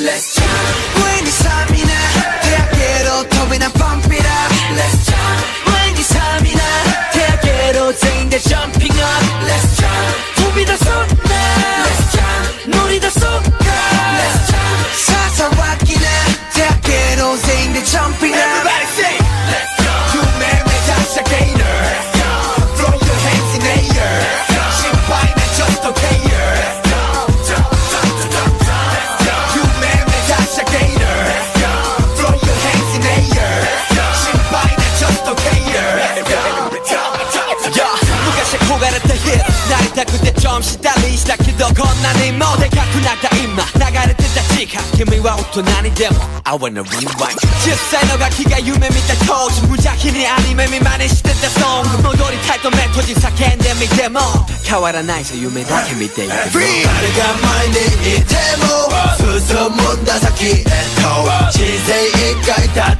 Let's jump. When it's time たくてちょんしたりしたけどこんなにもでかくなった今流れてた時間君は大人にでも。I wanna rewind 10歳のガキが夢見た当時無邪気にアニメ見真似してたソング戻りたいと目閉じ叫んでみても。変わらないさ夢だけ見ていても。誰が前にいても進むんだ先へと。人生一回だって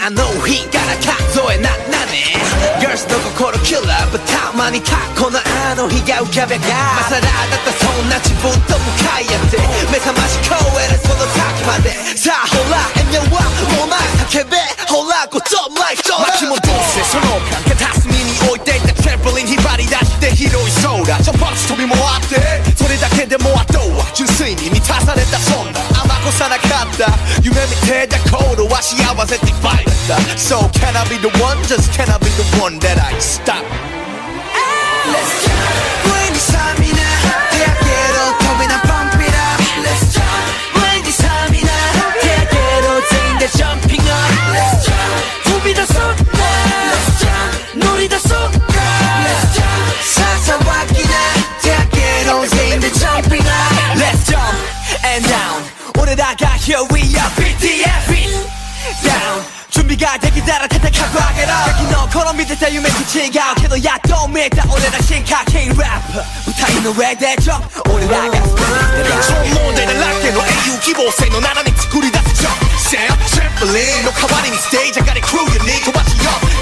あの日から数えななね Girls の心キラーたまに過去のあの日が浮かべがまさらだったそんな自分と向かい合って。目覚まし超えるその先まで。さあほら遠慮はもうない。叫べ。ほらこそライフ巻き戻せその片隅に置いていたトランポリン引っ張り出して広い空ジャンプアップ飛び wonder. So can I be the one? Just can I be the one that I stop? Let's. 준비가 되기 따라 택택하고 하게라 여기 너 그런 믿을 때 you make it check out 걔도 야또 믿다 오늘 난 심각해 래퍼 부탁이 너왜 대접 오늘 나가서 손모델을 낮게 너 AU 기보세 너 나란히 구리 다스쳐 Sam, trampoline 너 가와니 니 스테이지 I got it crew you need 도마치 up